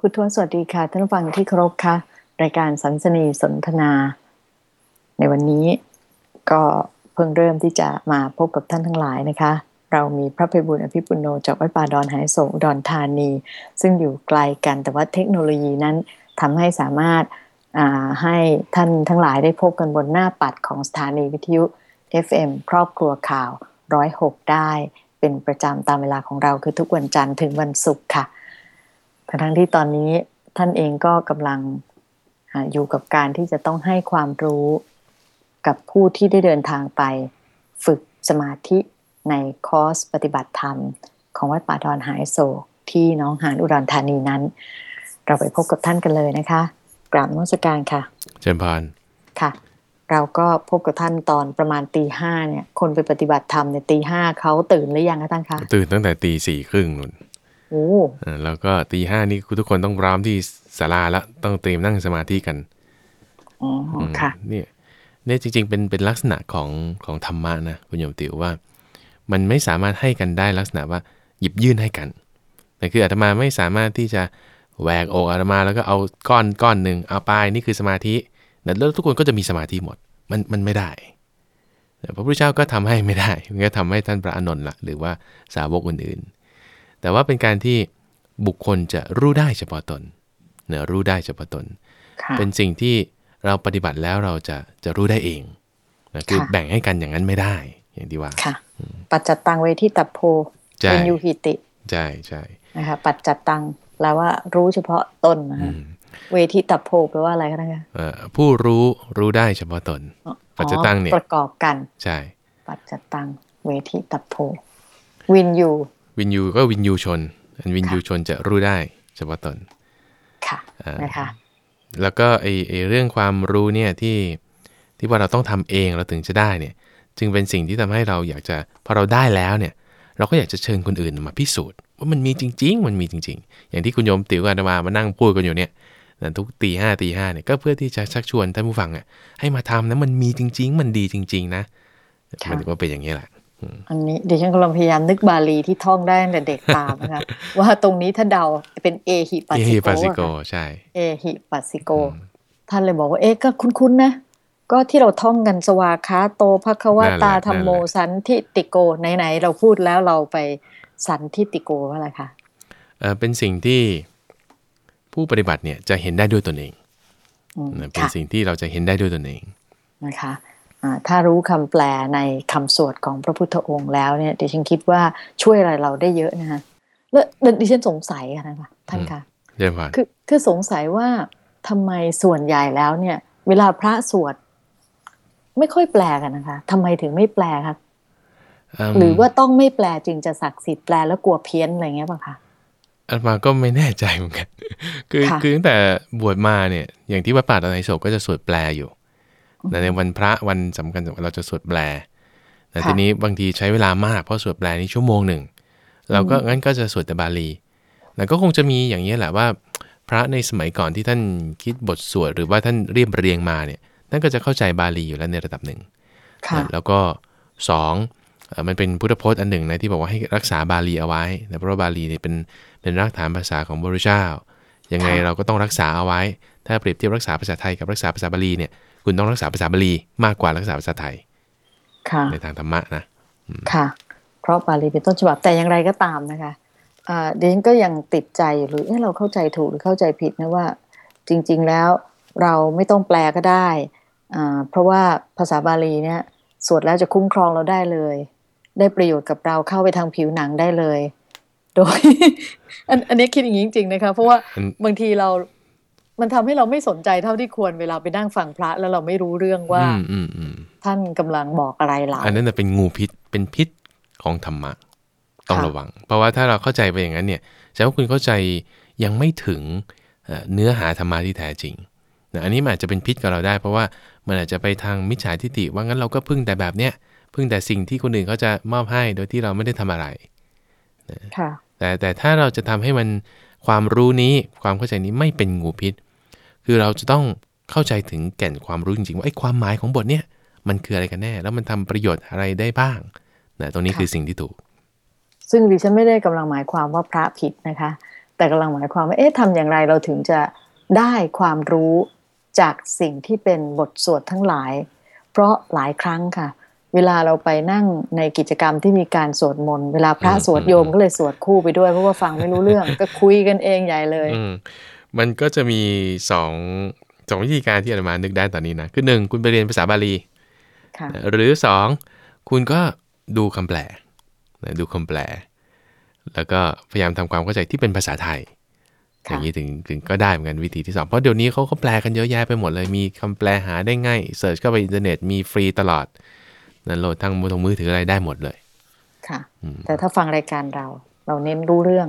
คุณทวนสวัสดีค่ะ ท่านฟังที่เคารพค่ะ รายการสันสนีสนทนา ในวันนี้ก็เพิ่งเริ่มที่จะมาพบกับท่านทั้งหลายนะคะ เรามีพระภัยบุญอภิปุโนจากวัดป่าดอนหายโศกดอนธานี ซึ่งอยู่ไกลกันแต่ว่าเทคโนโลยีนั้นทำให้สามารถให้ท่านทั้งหลายได้พบกันบนหน้าปัดของสถานีวิทยุ FM ครอบครัวข่าวร้อยหกได้ เป็นประจำตามเวลาของเราคือทุกวันจันทร์ถึงวันศุกร์ค่ะ ทั้งที่ตอนนี้ท่านเองก็กำลังอยู่กับการที่จะต้องให้ความรู้กับผู้ที่ได้เดินทางไป ฝึกสมาธิในคอร์สปฏิบัติธรรม ของวัดป่าดอนหายโศกที่น้องหานอุดรธานีนั้น เราไปพบกับท่านกันเลยนะคะกราบนมัสการค่ะ เชิญพานค่ะ เราก็พบกับท่านตอนประมาณตีห้าเนี่ย คนไปปฏิบัติธรรมในตีห้าเขาตื่นหรือยังคะท่านคะตื่นตั้งแต่ตีสี่ครึ่งนุ่น โอ้แล้วก็ตีห้านี่ทุกคนต้องพร้อมที่ศาลาแล้วต้องเตรียมนั่งสมาธิกันอ๋อค่ะเนี่ยเนี่ยจริง ๆ เป็นเป็นลักษณะของของธรรมะนะคุณโยมติวว่า มันไม่สามารถให้กันได้ลักษณะว่าหยิบยื่นให้กันแต่คืออาตมาไม่สามารถที่จะแหวกอกอาตมาแล้วก็เอาก้อนก้อนหนึ่งเอาไปนี่คือสมาธิแล้วทุกคนก็จะมีสมาธิหมด มันมันไม่ได้พระพุทธเจ้าก็ทำให้ไม่ได้มันก็ทำให้ท่านพระอานนท์ละหรือว่าสาวกอื่นๆ แต่ว่าเป็นการที่บุคคลจะรู้ได้เฉพาะตนเนะรู้ได้เฉพาะตน เป็นสิ่งที่เราปฏิบัติแล้วเราจะจะรู้ได้เองนะคือแบ่งให้กันอย่างนั้นไม่ได้ อย่างที่ว่าค่ะ ปัจจตังเวทีตับโพเป็นยูหิติใช่ใช่นะคะปัจจตังแปลว่ารู้เฉพาะตนนะคะเวทีตับโพแปลว่าอะไรคะท่านคะผู้รู้รู้ได้เฉพาะตน ปัจจตังเนี่ยประกอบกัน ใช่ ปัจจตังเวทีตับโพวินยู วินยูก็วินยูชน อันวินยูชนจะรู้ได้เฉพาะตน ค่ะนะคะ แล้วก็ไอไอเรื่องความรู้เนี่ยที่ที่ว่าเราต้องทำเองเราถึงจะได้เนี่ย จึงเป็นสิ่งที่ทำให้เราอยากจะพอเราได้แล้วเนี่ย เราก็อยากจะเชิญคนอื่นมาพิสูจน์ ว่ามันมีจริง ๆ มันมีจริง ๆ อย่างที่คุณโยมติ๋วกันมามานั่งพูดกันอยู่เนี่ยทุกตีห้าตีห้าเนี่ยก็เพื่อที่จะชักชวนท่านผู้ฟังอะให้มาทำนะมันมีจริง ๆ มันดีจริง ๆ นะมันก็เป็นอย่างนี้แหละ อันนี้เดี๋ยวฉันกำลังพยายามนึกบาลีที่ท่องได้แต่เด็กตามนะคะว่าตรงนี้ถ้าเดาเป็นเอหิปัสสิโกใช่เอหิปัสสิโก ท่านเลยบอกว่าเอ๊ะก็คุ้นๆนะ ก็ที่เราท่องกันสวาคาโตภควตาธรรมโมสันทิติโกไหนๆเราพูดแล้วเราไปสันทิติโกว่าอะไรคะเป็นสิ่งที่ผู้ปฏิบัติเนี่ยจะเห็นได้ด้วยตนเองเป็นสิ่งที่เราจะเห็นได้ด้วยตนเองนะคะ ถ้ารู้คำแปลในคำสวดของพระพุทธองค์แล้วเนี่ยดิฉันคิดว่าช่วยอะไรเราได้เยอะนะคะแล้วดิฉันสงสัยนะคะท่านคะเยี่ยมคือคือสงสัยว่าทำไมส่วนใหญ่แล้วเนี่ย เวลาพระสวดไม่ค่อยแปลกันนะคะทำไมถึงไม่แปลคะหรือว่าต้องไม่แปลจึงจะศักดิ์สิทธิ์แปลแล้วกลัวเพี้ยนอะไรเงี้ยป่ะคะอันมาก็ไม่แน่ใจเหมือนกัน คือคือตั้งแต่บวชมาเนี่ย อย่างที่วัดป่าตอนไหนโศกก็จะสวดแปลอยู่ ในวันพระวันสำคัญเราจะสวดแปลแต่ทีนี้บางทีใช้เวลามากเพราะสวดแปลนี้ชั่วโมงหนึ่งเราก็งั้นก็จะสวดแต่บาลีแต่ก็คงจะมีอย่างนี้แหละว่า พระในสมัยก่อนที่ท่านคิดบทสวดหรือว่าท่านเรียบเรียงมาเนี่ยท่านก็จะเข้าใจบาลีอยู่แล้วในระดับหนึ่งแล้วก็สองมันเป็นพุทธพจน์อันหนึ่งนะที่บอกว่าให้รักษาบาลีเอาไว้นะเพราะว่าบาลีเนี่ยเป็นเป็นรากฐานภาษาของพระพุทธเจ้ายังไงเราก็ต้องรักษาเอาไว้ ถ้าเปรียบเทียบรักษาภาษาไทยกับรักษาภาษาบาลีเนี่ย คุณต้องรักษาภาษาบาลีมากกว่ารักษาภาษาไทยในทางธรรมะนะค่ะ เพราะบาลีเป็นต้นฉบับแต่อย่างไรก็ตามนะคะเดนก็ยังติดใจหรือเราเข้าใจถูกหรือเข้าใจผิดนะว่า จริง ๆแล้วเราไม่ต้องแปลก็ได้เพราะว่าภาษาบาลีเนี่ยสวดแล้วจะคุ้มครองเราได้เลย ได้ประโยชน์กับเราเข้าไปทางผิวหนังได้เลย โดย อันอันนี้คิดอย่างนี้จริงๆนะคะเพราะว่าบางทีเรา มันทำให้เราไม่สนใจเท่าที่ควรเวลาไปนั่งฟังพระ แล้วเราไม่รู้เรื่องว่าท่านกำลังบอกอะไรเราอันนั้นเป็นงูพิษเป็นพิษของธรรมะ ต้องระวัง เพราะว่าถ้าเราเข้าใจไปอย่างนั้นเนี่ยแสดงว่าคุณเข้าใจยังไม่ถึงเนื้อหาธรรมะที่แท้จริงอันนี้อาจจะเป็นพิษกับเราได้ เพราะว่ามันอาจจะไปทางมิจฉาทิฏฐิว่างั้นเราก็พึ่งแต่แบบเนี้ยพึ่งแต่สิ่งที่คนอื่นเขาจะมอบให้โดยที่เราไม่ได้ทำอะไรแต่แต่ถ้าเราจะทำให้มันความรู้นี้ความเข้าใจนี้ไม่เป็นงูพิษ คือเราจะต้องเข้าใจถึงแก่นความรู้จริงๆว่าไอ้ความหมายของบทเนี่ยมันคืออะไรกันแน่ แล้วมันทำประโยชน์อะไรได้บ้างนะตรงนี้คือสิ่งที่ถูก ซึ่งดิฉันไม่ได้กำลังหมายความว่าพระผิดนะคะ แต่กำลังหมายความว่าเอ๊ะทำอย่างไรเราถึงจะได้ความรู้จากสิ่งที่เป็นบทสวดทั้งหลาย เพราะหลายครั้งค่ะ เวลาเราไปนั่งในกิจกรรมที่มีการสวดมนต์เวลาพระสวดโยมก็เลยสวดคู่ไปด้วยเพราะว่าฟังไม่รู้เรื่องก็คุยกันเองใหญ่เลยอื มมันก็จะมีสองสองวิธีการที่อาตมานึกได้ตอนนี้นะ คือหนึ่งคุณไปเรียนภาษาบาลีค่ะหรือสองคุณก็ดูคำแปลนะดูคำแปล แล้วก็พยายามทำความเข้าใจที่เป็นภาษาไทยอค่ะย่างนี้ถึงถึงก็ได้เหมือนกันวิธีที่สองเพราะเดี๋ยวนี้เขาก็แปลกันเยอะแยะไปหมดเลย มีคำแปลหาได้ง่ายเสิร์ชเข้าไปอินเทอร์เน็ตมีฟรีตลอดนั่นโหลดทางมือถือมือถืออะไรได้หมดเลย ค่ะอืมแต่ถ้าฟังรายการเรา เราเน้นรู้เรื่อง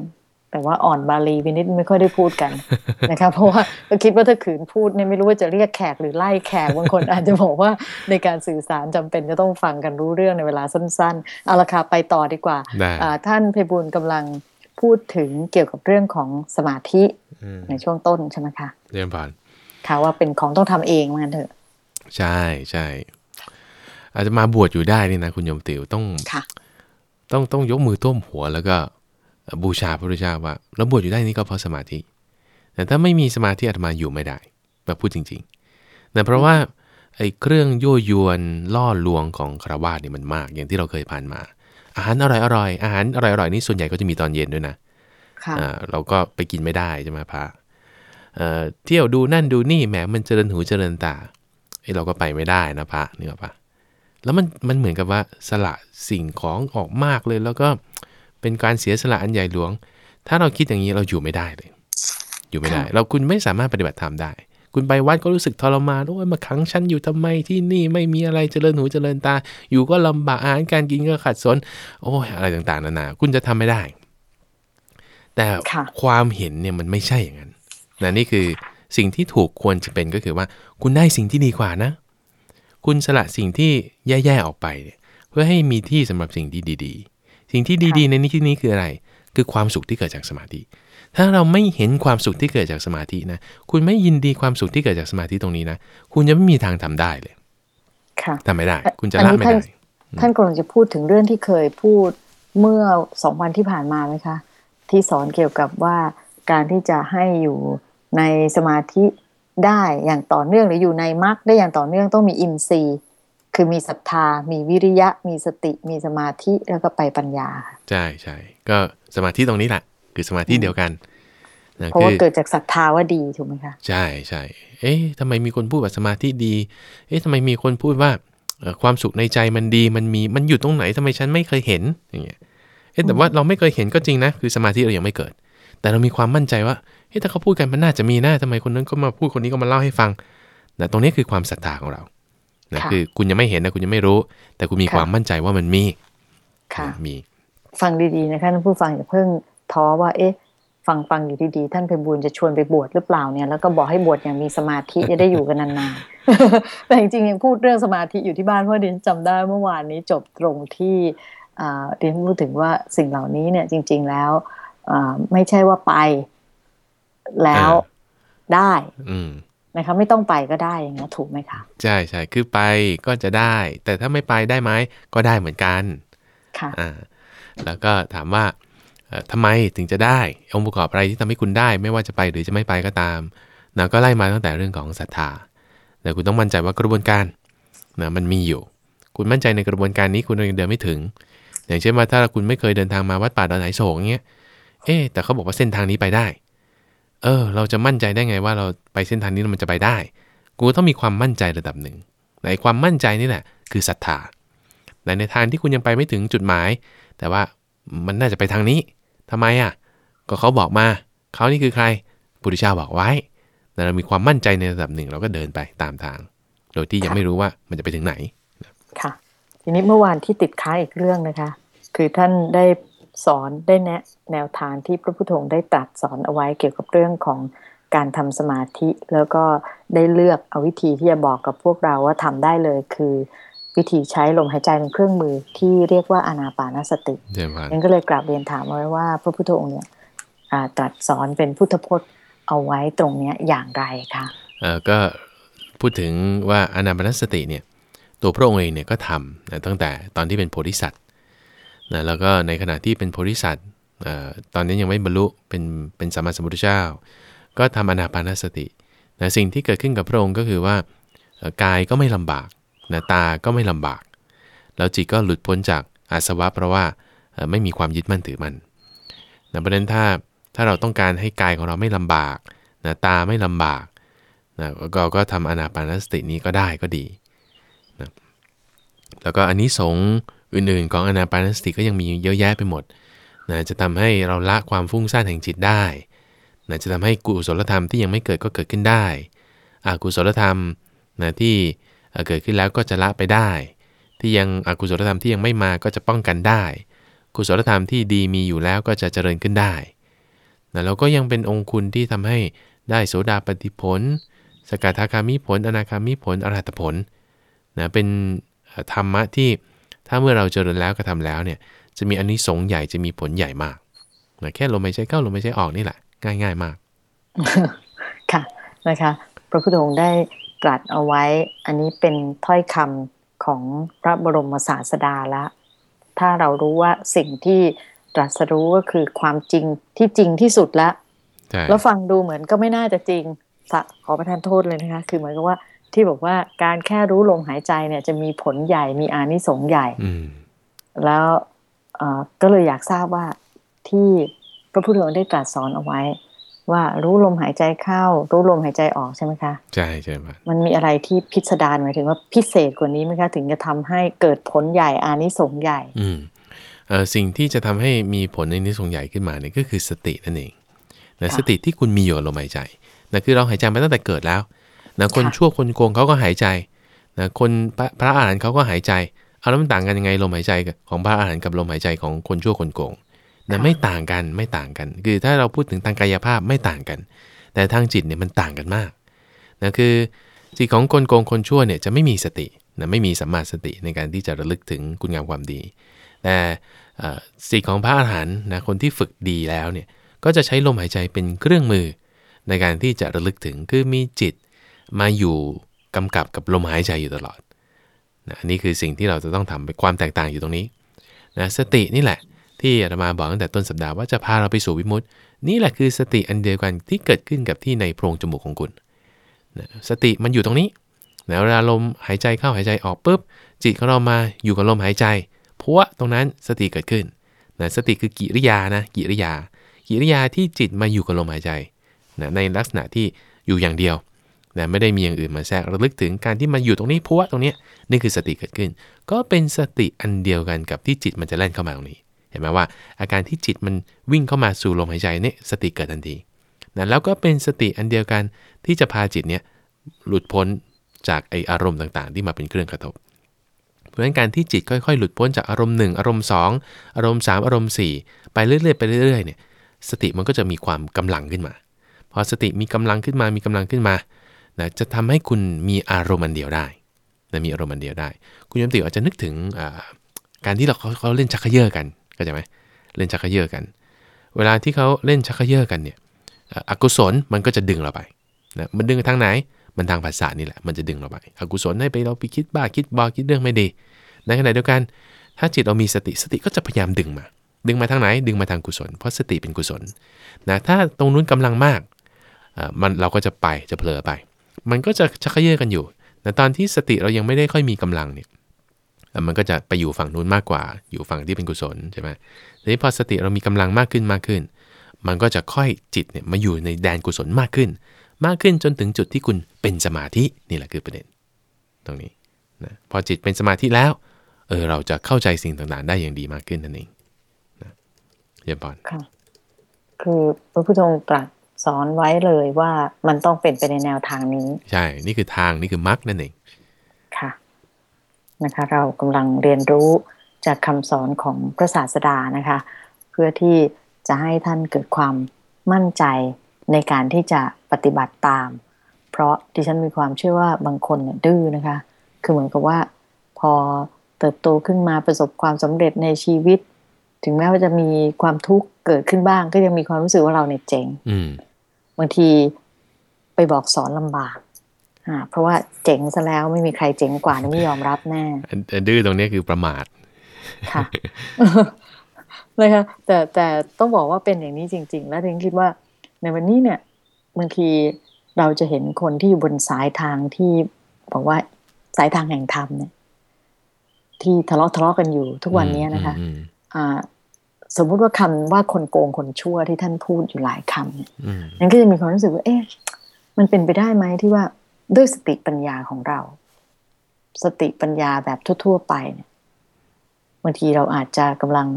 แต่ว่าอ่อนบาลีไปนิดไม่ค่อยได้พูดกันนะคะเพราะว่าก็คิดว่าถ้าขืนพูดเนี่ยไม่รู้ว่าจะเรียกแขกหรือไล่แขกบางคนอาจจะบอกว่าในการสื่อสารจำเป็นจะต้องฟังกันรู้เรื่องในเวลาสั้นๆเอาละค่ะไปต่อดีกว่าได้อ่าท่านเพบุญกำลังพูดถึงเกี่ยวกับเรื่องของสมาธิอืมในช่วงต้นใช่ไหมคะเรียนผ่านค่ะว่าเป็นของต้องทำเองว่างั้นเถอะ ใช่ใช่อาจจะมาบวชอยู่ได้นี่นะคุณโยมติวต้องค่ะต้องต้องยกมือท่วมหัวแล้วก็ บูชาพระพุทธเจ้าว่าแล้วบวชอยู่ได้นี่ก็เพราะสมาธิ แต่ถ้าไม่มีสมาธิอาตมาอยู่ไม่ได้แบบพูดจริงๆนะเพราะว่าไอ้เครื่องยั่วยวนล่อลวงของคารวาสเนี่ยมันมาก อย่างที่เราเคยผ่านมา อาหารอร่อยอร่อยอาหารอร่อยอร่อยนี่ส่วนใหญ่ก็จะมีตอนเย็นด้วยนะค่ะอ่าเราก็ไปกินไม่ได้ใช่ไหมพระเอ่อเที่ยวดูนั่นดูนี่แหมมันเจริญหูเจริญตาไอ้เราก็ไปไม่ได้นะพระนึกออกปะแล้วมันมันเหมือนกับว่าสละสิ่งของออกมากเลยแล้วก็ เป็นการเสียสละอันใหญ่หลวง ถ้าเราคิดอย่างนี้เราอยู่ไม่ได้เลย อยู่ไม่ได้ค่ะเราคุณไม่สามารถปฏิบัติธรรมได้ คุณไปวัดก็รู้สึกทรมานโอ้ยมาขังฉันอยู่ทำไมที่นี่ไม่มีอะไรเจริญหูเจริญตา อยู่ก็ลำบากอาหารการกินก็ขัดสน โอ้ยอะไรต่างๆนานาคุณจะทำไม่ได้ แต่ค่ะความเห็นเนี่ยมันไม่ใช่อย่างนั้นนะนี่คือสิ่งที่ถูกควรจะเป็นก็คือว่า คุณได้สิ่งที่ดีกว่านะ คุณสละสิ่งที่แย่ๆออกไปเนี่ยเพื่อให้มีที่สำหรับสิ่งที่ดี ๆ สิ่งที่ดีๆในที่นี้คืออะไร คือความสุขที่เกิดจากสมาธิ ถ้าเราไม่เห็นความสุขที่เกิดจากสมาธินะ คุณไม่ยินดีความสุขที่เกิดจากสมาธิตรงนี้นะ คุณจะไม่มีทางทำได้เลย ค่ะทำไม่ได้ คุณจะอันละนี้ไม่ท่านได้ ท่านกำลังจะพูดถึงเรื่องที่เคยพูดเมื่อสองวันที่ผ่านมาไหมคะ ที่สอนเกี่ยวกับว่าการที่จะให้อยู่ในสมาธิได้อย่างต่อเนื่องหรืออยู่ในมรรคได้อย่างต่อเนื่องต้องมีอินทรีย์ คือมีศรัทธา มีวิริยะ มีสติ มีสมาธิแล้วก็ไปปัญญาค่ะใช่ใช่ก็สมาธิตรงนี้แหละคือสมาธิเดียวกันนะเพราะคืว่าอเกิดจากศรัทธาว่าดีถูกไหมคะ ใช่ใช่เอ๊ะทำไมมีคนพูดว่าสมาธิดี เอ๊ะทำไมมีคนพูดว่าเอ่อความสุขในใจมันดีมันมีมันอยู่ตรงไหนทำไมฉันไม่เคยเห็นอย่างเงี้ยเอ๊ะแต่ว่าเราไม่เคยเห็นก็จริงนะ คือสมาธิเรายังไม่เกิด แต่เรามีความมั่นใจว่าเฮ้ยถ้าเขาพูดกันมันน่าจะมีนะทำไมคนนั้นก็มาพูดคนนี้ก็มาเล่าให้ฟังนะตรงนี้คือความศรัทธาของเรา นะค่ะคือคุณยังไม่เห็นนะคุณยังไม่รู้ แต่คุณมีค่ะความมั่นใจว่ามันมีค่ะนะมี ฟังดีๆนะคะท่านผู้ฟังอย่าเพิ่งท้อว่า เอ๊ะ ฟังฟังอยู่ดีๆท่านเพบูลย์จะชวนไปบวชหรือเปล่าเนี่ย แล้วก็บอกให้บวชอย่างมีสมาธิจะได้อยู่กันนานๆแต่จริงๆยังพูดเรื่องสมาธิอยู่ที่บ้านเพราะดิฉันจำได้เมื่อวานนี้จบตรงที่อ่าดิฉันพูดถึงว่าสิ่งเหล่านี้เนี่ยจริง ๆแล้วอ่าไม่ใช่ว่าไปแล้วอ่าได้อืม นะคะไม่ต้องไปก็ได้อย่างเงี้ยถูกไหมคะใช่ใช่คือไปก็จะได้ แต่ถ้าไม่ไปได้ไหมก็ได้เหมือนกันค่ะอ่าแล้วก็ถามว่าเอ่อทำไมถึงจะได้องค์ประกอบอะไรที่ทำให้คุณได้ ไม่ว่าจะไปหรือจะไม่ไปก็ตามนะก็ไล่มาตั้งแต่เรื่องของศรัทธาแต่คุณต้องมั่นใจว่ากระบวนการนะมันมีอยู่ คุณมั่นใจในกระบวนการนี้คุณยังเดินไม่ถึง อย่างเช่นว่าถ้าคุณไม่เคยเดินทางมาวัดป่าดอนไหนโศกเงี้ยเอ๊ะแต่เขาบอกว่าเส้นทางนี้ไปได้ เออ เราจะมั่นใจได้ไงว่าเราไปเส้นทางนี้มันจะไปได้ กูต้องมีความมั่นใจระดับหนึ่งในความมั่นใจนี่แหละคือศรัทธาในในทางที่คุณยังไปไม่ถึงจุดหมาย แต่ว่ามันน่าจะไปทางนี้ทำไมอะ ก็เขาบอกมา เขานี่คือใครปุถุชาบอกไว้แต่เรามีความมั่นใจในระดับหนึ่ง เราก็เดินไปตามทาง โดยที่ยังไม่รู้ว่ามันจะไปถึงไหนค่ะ ทีนี้เมื่อวานที่ติดค้างอีกเรื่องนะคะ คือท่านได้ สอนได้แนะแนวทางที่พระพุทโธได้ตรัสสอนเอาไว้เกี่ยวกับเรื่องของการทำสมาธิ แล้วก็ได้เลือกเอาวิธีที่จะบอกกับพวกเราว่าทำได้เลยคือวิธีใช้ลมหายใจเป็นเครื่องมือที่เรียกว่าอานาปานสติเดินผ่านนั้นก็เลยกราบเรียนถามเอาไว้ว่า พระพุทธองค์เนี่ยอ่าตรัสสอนเป็นพุทธพจน์เอาไว้ตรงเนี้ยอย่างไรคะเอ่อก็พูดถึงว่าอนาปานสติเนี่ยตัวพระองค์เองเนี่ยก็ทำนะตั้งแต่ตอนที่เป็นโพธิสัตว์ นะแล้วก็ในขณะที่เป็นโพธิสัตว์ตอนนี้ยังไม่บรรลุเป็นเป็นสัมมาสัมพุทธเจ้า ก็ทำอนาปานสตินะสิ่งที่เกิดขึ้นกับพระองค์ก็คือว่ากายก็ไม่ลำบากนะตาก็ไม่ลำบาก แล้วจิตก็หลุดพ้นจากอาสวะเพราะว่าไม่มีความยึดมั่นถือมันนะเพราะฉะนั้นถ้าถ้าเราต้องการให้กายของเราไม่ลำบากนะตาไม่ลำบากนะก็ก็ทำอนาปานสตินี้ก็ได้ก็ดีนะแล้วก็อันนี้สง อื่นๆ ของอนาปานสติก็ยังมีเยอะแยะไปหมดนะจะทำให้เราละความฟุ้งซ่านแห่งจิตได้นะจะทำให้กุศลธรรมที่ยังไม่เกิดก็เกิดขึ้นได้อากุศลธรรมนะที่เกิดขึ้นแล้วก็จะละไปได้ ที่ยังอกุศลธรรมที่ยังไม่มาก็จะป้องกันได้ กุศลธรรมที่ดีมีอยู่แล้วก็จะเจริญขึ้นได้นะแล้วก็ยังเป็นองค์คุณที่ทำให้ได้โสดาปฏิผล สกทาคามิผล อนาคามิผล อรหัตผลนะเป็นธรรมะที่ ถ้าเมื่อเราเจริญแล้วกระทาแล้วเนี่ยจะมีอันนี้สงใหญ่จะมีผลใหญ่มากนะแค่ลมหายใจเข้าลมหายใจออกนี่แหละ ง่ายง่ายมาก ค่ะนะคะพระพุทธองค์ได้ตรัสเอาไว้ อันนี้เป็นถ้อยคำของพระบรมศาสดาแล้วถ้าเรารู้ว่าสิ่งที่ตรัสรู้ก็คือความจริงที่จริงที่สุดแล้วแล้วฟังดูเหมือนก็ไม่น่าจะจริงขอประทานโทษเลยนะคะ คือเหมือนกับว่า ที่บอกว่าการแค่รู้ลมหายใจเนี่ย จะมีผลใหญ่มีอานิสงส์ใหญ่แล้วก็เลยอยากทราบว่าที่พระพุทธองค์ได้ตรัสสอนเอาไว้ ว่ารู้ลมหายใจเข้า รู้ลมหายใจออกใช่ไหมคะใช่ใช่มันมีอะไรที่พิสดารหมายถึงว่าพิเศษกว่านี้ไหมคะถึงจะทำให้เกิดผลใหญ่อานิสงส์ใหญ่ อืมเออสิ่งที่จะทำให้มีผลในนิสงส์ใหญ่ขึ้นมาเนี่ยก็คือสตินั่นเองนะสติที่คุณมีอยู่ลมหายใจนะคือเราหายใจมาตั้งแต่เกิดแล้ว นะคนชั่วคนโกงเขาก็หายใจนะคนพระอาหารหันต์เขาก็หายใจเอาแล้วมันต่างกันยังไงลมหายใจของพระอาหารหันต์กับลมหายใจของคนชั่วคนโกงนะไม่ต่างกันไม่ต่างกัน คือถ้าเราพูดถึงทางกายภาพไม่ต่างกัน แต่ทางจิตเนี่ยมันต่างกันมากนะคือจิตของคนโกงคนชั่วเนี่ยจะไม่มีสตินะไม่มีสัมมาสติในการที่จะระลึกถึงคุณงามความดี แต่สิทของพระอาหารหันต์นะคนที่ฝึกดีแล้วเนี่ยก็จะใช้ลมหายใจเป็นเครื่องมือ ในการที่จะระลึกถึงคือมีจิต มาอยู่กำกับกับลมหายใจอยู่ตลอดนะนี่คือสิ่งที่เราจะต้องทำไปความแตกต่างอยู่ตรงนี้นะสตินี่แหละ ที่อาตมาบอกตั้งแต่ต้นสัปดาห์ว่าจะพาเราไปสู่วิมุตติ นี่แหละคือสติอันเดียวกันที่เกิดขึ้นกับที่ในโพรงจมูกของคุณนะสติมันอยู่ตรงนี้นะเวลาลมหายใจเข้าหายใจออกปุ๊บจิตของเรามาอยู่กับลมหายใจพวตรงนั้นสติเกิดขึ้นนะสติคือกิริยานะกิริยา กิริยาที่จิตมาอยู่กับลมหายใจนะในลักษณะที่อยู่อย่างเดียว นะไม่ได้มีอย่างอื่นมาแทรกระลึกถึงการที่มันอยู่ตรงนี้พวตรงนี้นี่คือสติเกิดขึ้น ก็เป็นสติอันเดียวกันกับที่จิตมันจะแล่นเข้ามาตรงนี้ เห็นไหมว่า อาการที่จิตมันวิ่งเข้ามาสู่ลมหายใจเนี่ยสติเกิดทันทีนะแล้วก็เป็นสติอันเดียวกันที่จะพาจิตเนี่ยหลุดพ้นจากไออารมณ์ต่างๆ ที่มาเป็นเครื่องกระทบ เพราะฉะนั้นการที่จิตค่อยๆ หลุดพ้นจากอารมณ์ 1 อารมณ์ 2 อารมณ์ 3 อารมณ์ 4 ไปเรื่อยๆไปเรื่อยๆเนี่ยสติมันก็จะมีความกำลังขึ้นมา พอสติมีกำลังขึ้นมามีกำลังขึ้นมา นะจะทำให้คุณมีอารมณ์อันเดียวได้นะมีอารมณ์อันเดียวได้ คุณยมติอาจจะนึกถึงการที่เราเขาเขาเล่นชักเขยอกันเข้าใจไหมเล่นชักเขยอกัน เวลาที่เขาเล่นชักเขยอกันเนี่ยอกุศลมันก็จะดึงเราไปนะมันดึงทางไหนมันทางภาษานี่แหละมันจะดึงเราไปอกุศลให้ไปเราไปคิดบ้าคิดบอคิดเรื่องไม่ดีในขณะเดียวกันถ้าจิตเรามีสติสติก็จะพยายามดึงมา ดึงมาทางไหน ดึงมาทางกุศล เพราะสติเป็นกุศลนะถ้าตรงนู้นกำลังมากมันเราก็จะไปจะเผลอไป มันก็จะชักเยอะกันอยู่แต่ตอนที่สติเรายังไม่ได้ค่อยมีกำลังเนี่ยมันก็จะไปอยู่ฝั่งนู้นมากกว่า อยู่ฝั่งที่เป็นกุศลใช่ไหมทีนี้พอสติเรามีกำลังมากขึ้นมากขึ้น มันก็จะค่อยจิตเนี่ยมาอยู่ในแดนกุศลมากขึ้น มากขึ้นจนถึงจุดที่คุณเป็นสมาธินี่แหละคือประเด็น ตรงนี้นะพอจิตเป็นสมาธิแล้ว เออเราจะเข้าใจสิ่งต่างๆ ได้อย่างดีมากขึ้นนั่นเองนะเยี่ยมบอลค่ะคือพระพุทธองค์ตรัส สอนไว้เลยว่ามันต้องเป็นไปในแนวทางนี้ ใช่ นี่คือทางนี่คือมรรคนั่นเองค่ะนะคะ เรากำลังเรียนรู้จากคำสอนของพระศาสดานะคะ เพื่อที่จะให้ท่านเกิดความมั่นใจในการที่จะปฏิบัติตาม เพราะดิฉันมีความเชื่อว่าบางคนเนี่ยดื้อนะคะ คือเหมือนกับว่าพอเติบโตขึ้นมาประสบความสำเร็จในชีวิต ถึงแม้ว่าจะมีความทุกข์เกิดขึ้นบ้าง ก็ยังมีความรู้สึกว่าเราเนี่ยเจ๋ง บางทีไปบอกสอนลำบากเพราะว่าเจ๋งซะแล้วไม่มีใครเจ๋งกว่าไม่ยอมรับแน่ดื้อตรงนี้คือประมาทค่ะเลยค่ะแต่แต่ต้องบอกว่าเป็นอย่างนี้จริง ๆ แล้วทิงคิดว่าในวันนี้เนี่ยบางทีเราจะเห็นคนที่อยู่บนสายทางที่บอกว่าสายทางแห่งธรรมเนี่ย ที่ทะเลาะทะเลาะกันอยู่ทุกวันนี้นะคะ อ่า สมมุติว่าคำว่าคนโกงคนชั่วที่ท่านพูดอยู่หลายคำเนี่ยนั้นก็จะมีความรู้สึกว่า เอ๊ะมันเป็นไปได้ไหมที่ว่าด้วยสติปัญญาของเรา สติปัญญาแบบทั่ว ๆ ไปเนี่ยบางทีเราอาจจะกำลัง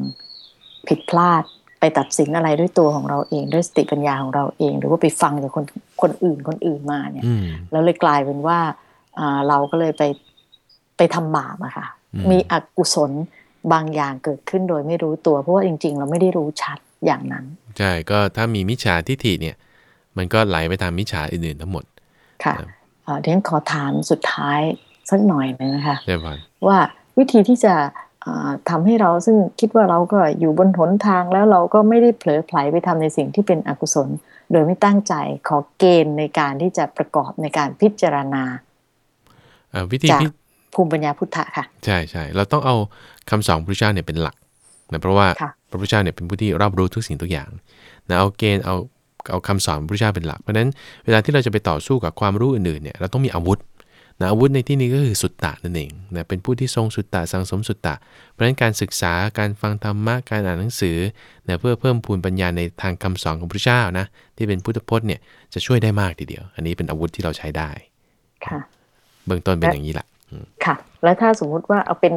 ผิดพลาดไปตัดสินอะไรด้วยตัวของเราเอง ด้วยสติปัญญาของเราเอง หรือว่าไปฟังจากคนคนอื่นคนอื่นมาเนี่ยแล้วเลยกลายเป็นว่าเราก็เลยไปไปทำบาปอะค่ะ มีอกุศล บางอย่างเกิดขึ้นโดยไม่รู้ตัว เพราะว่าจริง ๆ เราไม่ได้รู้ชัดอย่างนั้น ใช่ ก็ถ้ามีมิจฉาทิฏฐิเนี่ย มันก็ไหลไปตามมิจฉาอื่นๆทั้งหมด ค่ะเดี๋ยวขอถามสุดท้ายสักหน่อยนึงนะคะว่าวิธีที่จะทำให้เราซึ่งคิดว่าเราก็อยู่บนหนทางแล้วเราก็ไม่ได้เผลอไผลไปทำในสิ่งที่เป็นอกุศล โดยไม่ตั้งใจขอเกณฑ์ในการที่จะประกอบในการพิจารณาวิธี ภูมิปัญญาพุทธะค่ะ ใช่ใช่เราต้องเอาคำสอนพระพุทธเจ้าเนี่ยเป็นหลักนะเพราะว่าพระพุทธเจ้าเนี่ยเป็นผู้ที่รอบรู้ทุกสิ่งทุกอย่างนะเอาเกณฑ์เอาเอาคำสอนพระพุทธเจ้าเป็นหลักเพราะฉะนั้นเวลาที่เราจะไปต่อสู้กับความรู้อื่นๆเนี่ยเราต้องมีอาวุธนะอาวุธในที่นี้ก็คือสุตตะนั่นเองนะเป็นผู้ที่ทรงสุตตะสังสมสุตตะ เพราะฉะนั้นการศึกษาการฟังธรรมะการอ่านหนังสือนะเพื่อเพิ่มพูนปัญญาในทางคำสอนของพระเจ้านะที่เป็นพุทธพจน์เนี่ยจะช่วยได้มากทีเดียว อันนี้เป็นอาวุธที่เราใช้ได้ค่ะเบื้องต้นเป็นอย่างนี้แหละ ค่ะ แล้วถ้าสมมุติว่าเอาเป็น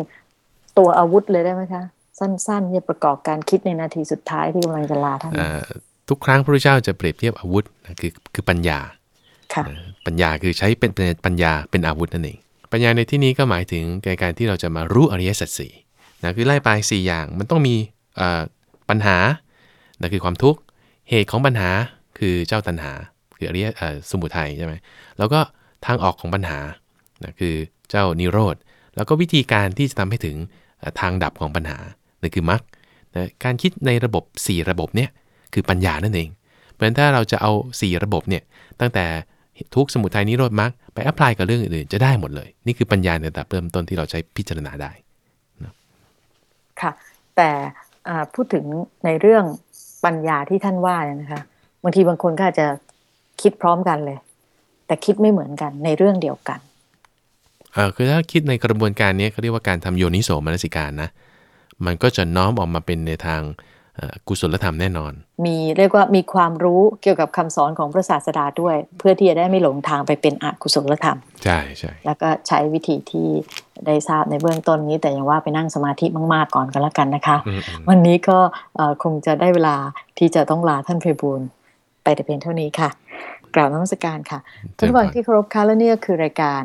ตัวอาวุธเลยได้ไหมคะ สั้นๆเนี่ยประกอบการคิดในนาทีสุดท้ายที่กำลังจะลาท่านทุกครั้งพระเจ้าจะเปรียบเทียบอาวุธคือคือปัญญาปัญญาคือใช้เป็นปัญญาเป็นอาวุธนั่นเองปัญญาในที่นี้ก็หมายถึงการที่เราจะมารู้อริยสัจสี่นะคือไล่ไป4อย่างมันต้องมีปัญหานะคือความทุกข์เหตุของปัญหาคือเจ้าตัณหา คืออริยสมุทัยใช่ไหมแล้วก็ทางออกของปัญหานะคือ เจ้านิโรธ แล้วก็วิธีการที่จะทำให้ถึงทางดับของปัญหานั่นคือมรรคการคิดในระบบ 4 ระบบเนี่ยคือปัญญานั่นเอง เพราะฉะนั้นถ้าเราจะเอา 4 ระบบเนี่ยตั้งแต่ทุกสมุทัยนิโรธมรรคไปแอพพลายกับเรื่องอื่นๆจะได้หมดเลย นี่คือปัญญาในระดับเริ่มต้นที่เราใช้พิจารณาได้นะค่ะ แต่พูดถึงในเรื่องปัญญาที่ท่านว่าเนี่ยนะคะบางทีบางคนก็อาจจะคิดพร้อมกันเลย แต่คิดไม่เหมือนกันในเรื่องเดียวกัน เออคือถ้าคิดในกระบวนการนี้เขาเรียกว่าการทำโยนิโสมนสิการนะ มันก็จะน้อมออกมาเป็นในทางกุศลธรรมแน่นอน มีเรียกว่ามีความรู้เกี่ยวกับคำสอนของพระศาสดาด้วย เพื่อที่จะได้ไม่หลงทางไปเป็นอกุศลธรรม ใช่ใช่แล้วก็ใช้วิธีที่ได้ทราบในเบื้องต้นนี้ แต่ยังว่าไปนั่งสมาธิมากๆก่อนก็แล้วกันนะคะ วันนี้ก็คงจะได้เวลาที่จะต้องลาท่านเพบูลไปแต่เพียงเท่านี้ค่ะ กล่าวนมัสการค่ะท่านผู้ฟังที่เคารพค่ะและนี่ก็คือรายการ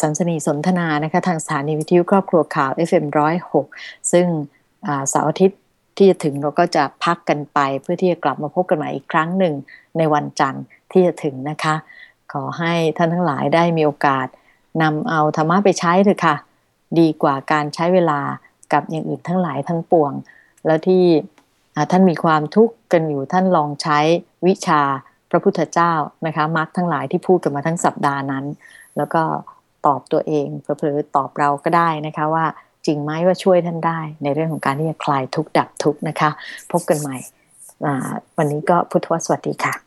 สันสนีสนทนานะคะทางสถานีวิทยุครอบครัวข่าว FM106 ซึ่งเสาร์อาทิตย์ที่จะถึงเราก็จะพักกันไป เพื่อที่จะกลับมาพบกันใหม่อีกครั้งหนึ่งในวันจันทร์ที่จะถึงนะคะ ขอให้ท่านทั้งหลายได้มีโอกาสนำเอาธรรมะไปใช้เถอะค่ะ ดีกว่าการใช้เวลากับอย่างอื่นทั้งหลายทั้งปวง แล้วที่ท่านมีความทุกข์กันอยู่ท่านลองใช้วิชาพระพุทธเจ้านะคะมรรคทั้งหลายที่พูดกันมาทั้งสัปดาห์นั้น แล้วก็ ตอบตัวเองเผลอๆตอบเราก็ได้นะคะว่าจริงไหมว่าช่วยท่านได้ ในเรื่องของการที่จะคลายทุกข์ดับทุกข์นะคะ พบกันใหม่วันนี้ก็พุทธวสวัสดีค่ะ